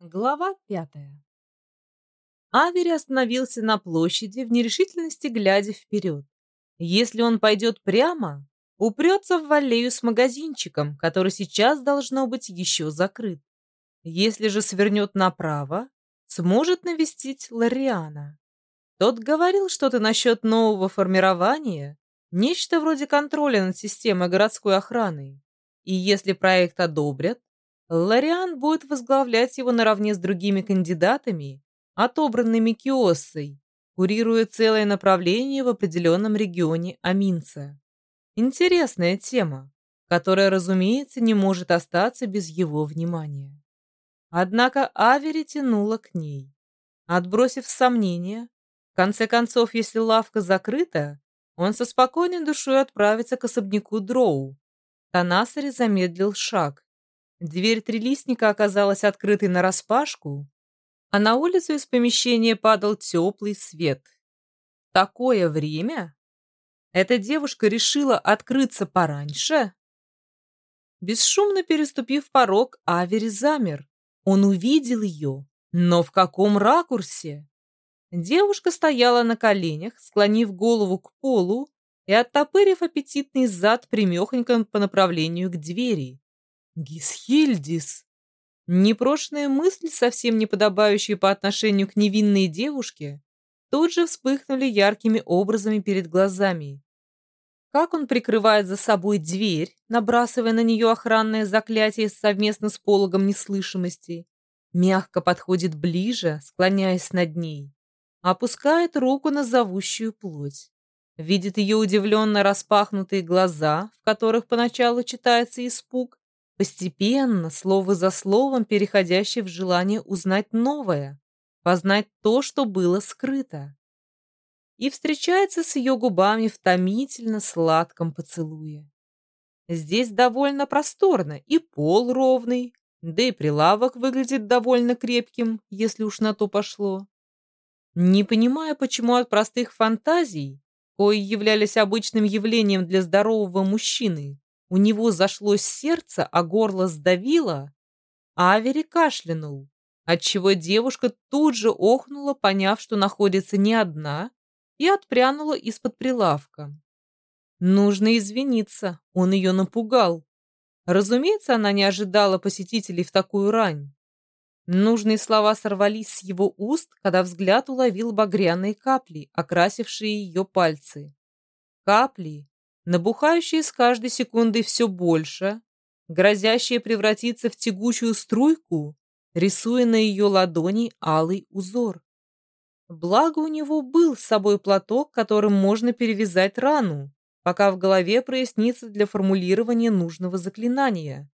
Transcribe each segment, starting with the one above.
Глава пятая. Авери остановился на площади в нерешительности, глядя вперед. Если он пойдет прямо, упрется в аллею с магазинчиком, который сейчас должно быть еще закрыт. Если же свернет направо, сможет навестить Лориана. Тот говорил что-то насчет нового формирования, нечто вроде контроля над системой городской охраны. И если проект одобрят, Лариан будет возглавлять его наравне с другими кандидатами, отобранными Киоссой, курируя целое направление в определенном регионе Аминца. Интересная тема, которая, разумеется, не может остаться без его внимания. Однако Авери тянула к ней. Отбросив сомнения, в конце концов, если лавка закрыта, он со спокойной душой отправится к особняку Дроу. Танасари замедлил шаг, Дверь трилистника оказалась открытой нараспашку, а на улицу из помещения падал теплый свет. Такое время? Эта девушка решила открыться пораньше? Бесшумно переступив порог, Авери замер. Он увидел ее, но в каком ракурсе? Девушка стояла на коленях, склонив голову к полу и оттопырив аппетитный зад примехонько по направлению к двери. Гисхильдис! Непрошенные мысли, совсем не подобающие по отношению к невинной девушке, тут же вспыхнули яркими образами перед глазами. Как он прикрывает за собой дверь, набрасывая на нее охранное заклятие совместно с пологом неслышимости, мягко подходит ближе, склоняясь над ней, опускает руку на зовущую плоть. Видит ее удивленно распахнутые глаза, в которых поначалу читается испуг, Постепенно, слово за словом, переходящее в желание узнать новое, познать то, что было скрыто. И встречается с ее губами в томительно сладком поцелуе. Здесь довольно просторно, и пол ровный, да и прилавок выглядит довольно крепким, если уж на то пошло. Не понимая, почему от простых фантазий, кои являлись обычным явлением для здорового мужчины, у него зашлось сердце, а горло сдавило. Авери кашлянул, отчего девушка тут же охнула, поняв, что находится не одна, и отпрянула из-под прилавка. Нужно извиниться, он ее напугал. Разумеется, она не ожидала посетителей в такую рань. Нужные слова сорвались с его уст, когда взгляд уловил багряные капли, окрасившие ее пальцы. Капли, набухающие с каждой секундой все больше, грозящие превратиться в тягучую струйку, рисуя на ее ладони алый узор. Благо у него был с собой платок, которым можно перевязать рану, пока в голове прояснится для формулирования нужного заклинания.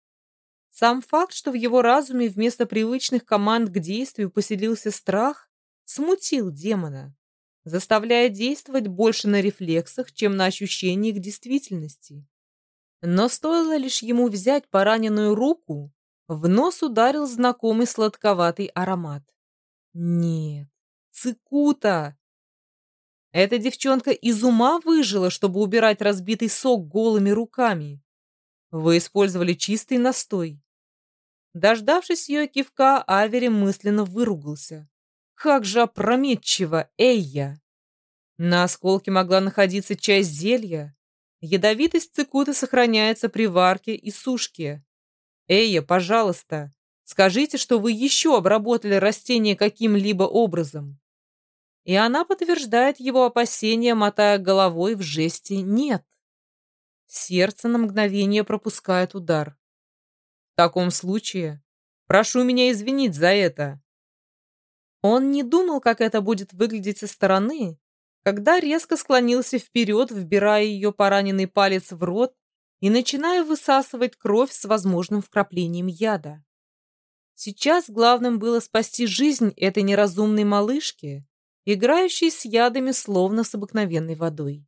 Сам факт, что в его разуме вместо привычных команд к действию поселился страх, смутил демона заставляя действовать больше на рефлексах, чем на ощущениях действительности. Но стоило лишь ему взять пораненную руку, в нос ударил знакомый сладковатый аромат. Нет, цикута! Эта девчонка из ума выжила, чтобы убирать разбитый сок голыми руками. Вы использовали чистый настой. Дождавшись ее кивка, Авери мысленно выругался. Как же опрометчиво, Эйя! На осколке могла находиться часть зелья. Ядовитость цикуты сохраняется при варке и сушке. Эйя, пожалуйста, скажите, что вы еще обработали растение каким-либо образом. И она подтверждает его опасения, мотая головой в жесте «нет». Сердце на мгновение пропускает удар. В таком случае, прошу меня извинить за это. Он не думал, как это будет выглядеть со стороны, когда резко склонился вперед, вбирая ее пораненный палец в рот и начиная высасывать кровь с возможным вкраплением яда. Сейчас главным было спасти жизнь этой неразумной малышки, играющей с ядами словно с обыкновенной водой.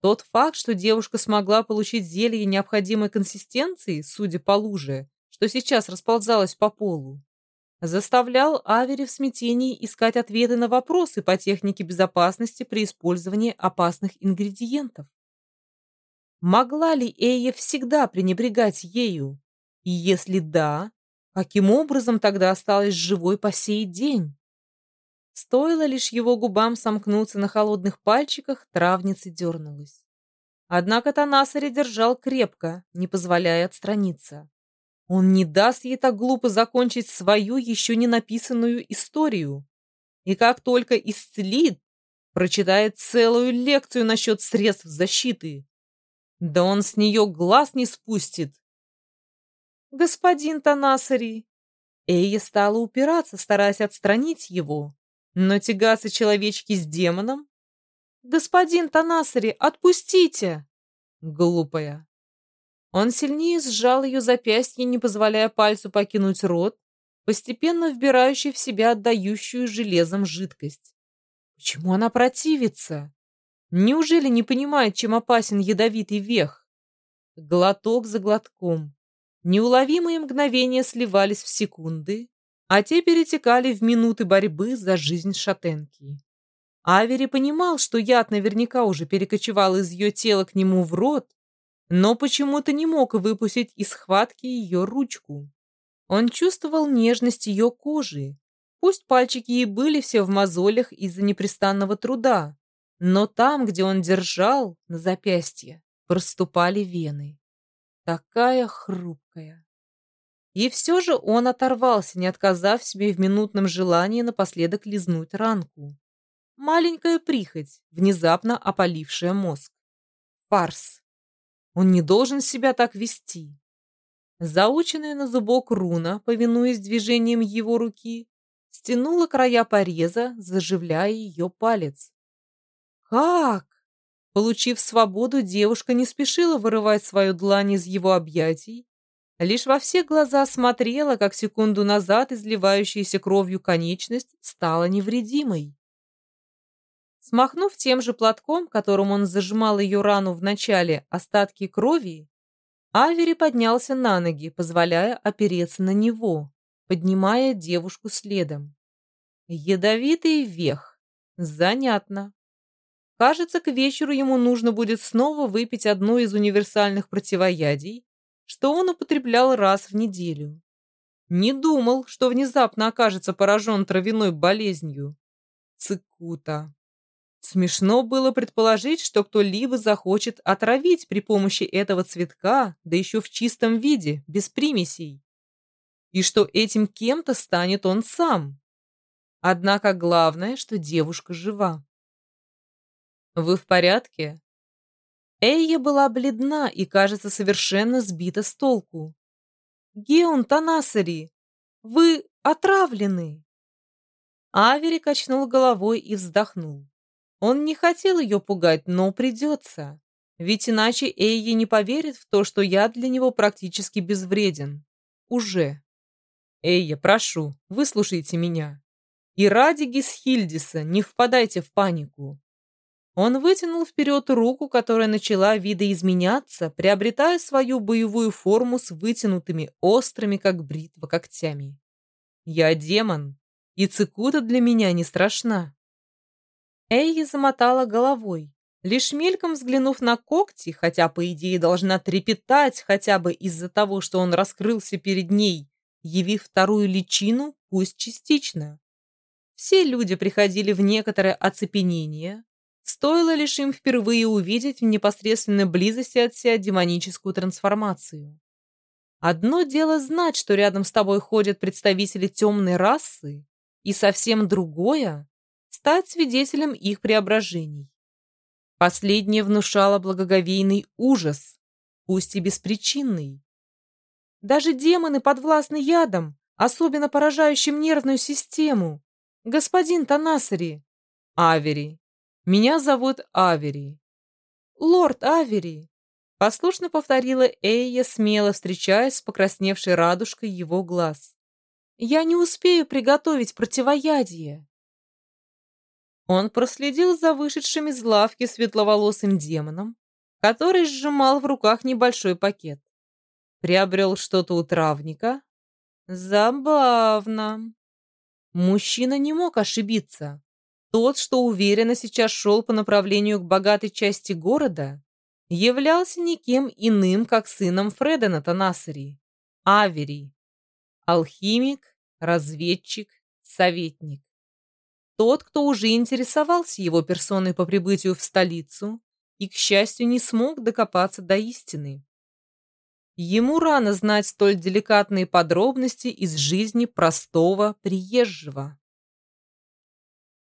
Тот факт, что девушка смогла получить зелье необходимой консистенции, судя по луже, что сейчас расползалось по полу, заставлял Авери в смятении искать ответы на вопросы по технике безопасности при использовании опасных ингредиентов. Могла ли Эя всегда пренебрегать ею? И если да, Каким образом тогда осталась живой по сей день? Стоило лишь его губам сомкнуться на холодных пальчиках, травница дернулась. Однако Танасари держал крепко, не позволяя отстраниться. Он не даст ей так глупо закончить свою еще не написанную историю. И как только исцелит, прочитает целую лекцию насчет средств защиты. Да он с нее глаз не спустит. «Господин Танасари!» Эйя стала упираться, стараясь отстранить его. Но тягаться человечки с демоном? «Господин Танасари, отпустите!» Глупая. Он сильнее сжал ее запястье, не позволяя пальцу покинуть рот, постепенно вбирающий в себя отдающую железом жидкость. Почему она противится? Неужели не понимает, чем опасен ядовитый вех? Глоток за глотком. Неуловимые мгновения сливались в секунды, а те перетекали в минуты борьбы за жизнь шатенки. Авери понимал, что яд наверняка уже перекочевал из ее тела к нему в рот, но почему-то не мог выпустить из схватки ее ручку. Он чувствовал нежность ее кожи. Пусть пальчики и были все в мозолях из-за непрестанного труда, но там, где он держал, на запястье, проступали вены. Такая хрупкая. И все же он оторвался, не отказав себе в минутном желании напоследок лизнуть ранку. Маленькая прихоть, внезапно опалившая мозг. Фарс. Он не должен себя так вести. Заученная на зубок руна, повинуясь движением его руки, стянула края пореза, заживляя ее палец. Как? Получив свободу, девушка не спешила вырывать свою длань из его объятий, лишь во все глаза смотрела, как секунду назад изливающаяся кровью конечность стала невредимой. Смахнув тем же платком, которым он зажимал ее рану в начале, остатки крови, Авери поднялся на ноги, позволяя опереться на него, поднимая девушку следом. Ядовитый вех. Занятно. Кажется, к вечеру ему нужно будет снова выпить одно из универсальных противоядий, что он употреблял раз в неделю. Не думал, что внезапно окажется поражен травяной болезнью. Цикута. Смешно было предположить, что кто-либо захочет отравить при помощи этого цветка, да еще в чистом виде, без примесей. И что этим кем-то станет он сам. Однако главное, что девушка жива. «Вы в порядке?» Эйя была бледна и, кажется, совершенно сбита с толку. «Геон Танасари, вы отравлены!» Авери качнул головой и вздохнул. Он не хотел ее пугать, но придется. Ведь иначе Эйи не поверит в то, что я для него практически безвреден. Уже. Эйя, прошу, выслушайте меня. И ради Гисхильдиса не впадайте в панику. Он вытянул вперед руку, которая начала видоизменяться, приобретая свою боевую форму с вытянутыми острыми, как бритва, когтями. Я демон, и цикута для меня не страшна. Эйи замотала головой, лишь мельком взглянув на когти, хотя, по идее, должна трепетать хотя бы из-за того, что он раскрылся перед ней, явив вторую личину, пусть частично. Все люди приходили в некоторое оцепенение, стоило лишь им впервые увидеть в непосредственной близости от себя демоническую трансформацию. Одно дело знать, что рядом с тобой ходят представители темной расы, и совсем другое стать свидетелем их преображений. Последнее внушало благоговейный ужас, пусть и беспричинный. Даже демоны подвластны ядом, особенно поражающим нервную систему. Господин Танасари. Авери. Меня зовут Авери. Лорд Авери. Послушно повторила Эйя, смело встречаясь с покрасневшей радужкой его глаз. Я не успею приготовить противоядие. Он проследил за вышедшим из лавки светловолосым демоном, который сжимал в руках небольшой пакет. Приобрел что-то у травника. Забавно. Мужчина не мог ошибиться. Тот, что уверенно сейчас шел по направлению к богатой части города, являлся никем иным, как сыном Фредена Танасари, Авери. Алхимик, разведчик, советник. Тот, кто уже интересовался его персоной по прибытию в столицу и, к счастью, не смог докопаться до истины. Ему рано знать столь деликатные подробности из жизни простого приезжего.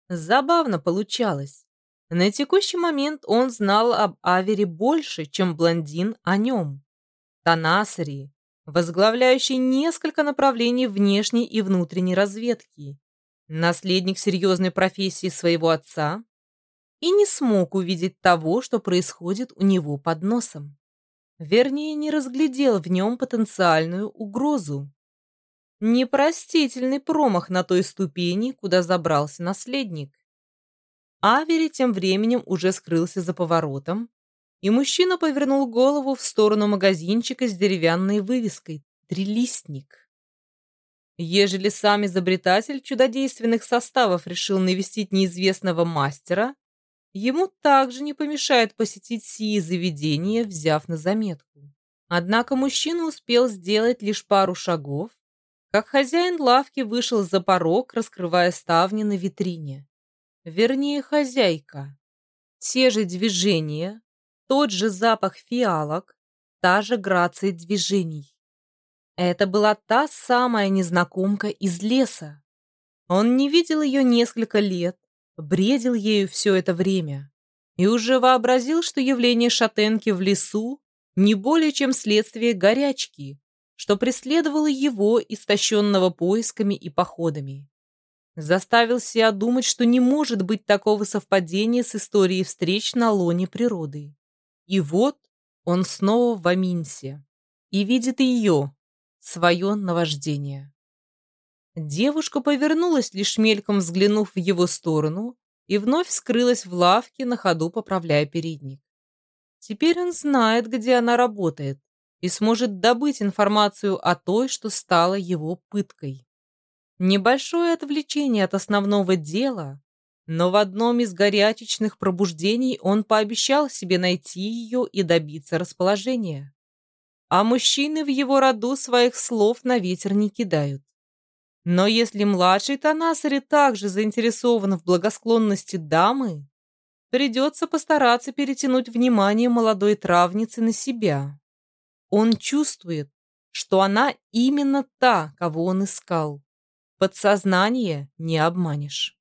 Забавно получалось. На текущий момент он знал об Авере больше, чем блондин о нем. Танасари, возглавляющий несколько направлений внешней и внутренней разведки, наследник серьезной профессии своего отца, и не смог увидеть того, что происходит у него под носом. Вернее, не разглядел в нем потенциальную угрозу. Непростительный промах на той ступени, куда забрался наследник. Авери тем временем уже скрылся за поворотом, и мужчина повернул голову в сторону магазинчика с деревянной вывеской «Трилистник». Ежели сам изобретатель чудодейственных составов решил навестить неизвестного мастера, ему также не помешает посетить сии заведения, взяв на заметку. Однако мужчина успел сделать лишь пару шагов, как хозяин лавки вышел за порог, раскрывая ставни на витрине. Вернее, хозяйка. Те же движения, тот же запах фиалок, та же грация движений. Это была та самая незнакомка из леса. Он не видел ее несколько лет, бредил ею все это время и уже вообразил, что явление шатенки в лесу не более чем следствие горячки, что преследовало его, истощенного поисками и походами. Заставил себя думать, что не может быть такого совпадения с историей встреч на лоне природы. И вот он снова в Аминсе и видит ее, свое наваждение. Девушка повернулась, лишь мельком взглянув в его сторону, и вновь скрылась в лавке, на ходу поправляя передник. Теперь он знает, где она работает, и сможет добыть информацию о той, что стала его пыткой. Небольшое отвлечение от основного дела, но в одном из горячечных пробуждений он пообещал себе найти ее и добиться расположения. А мужчины в его роду своих слов на ветер не кидают. Но если младший Танасари также заинтересован в благосклонности дамы, придется постараться перетянуть внимание молодой травницы на себя. Он чувствует, что она именно та, кого он искал. Подсознание не обманешь.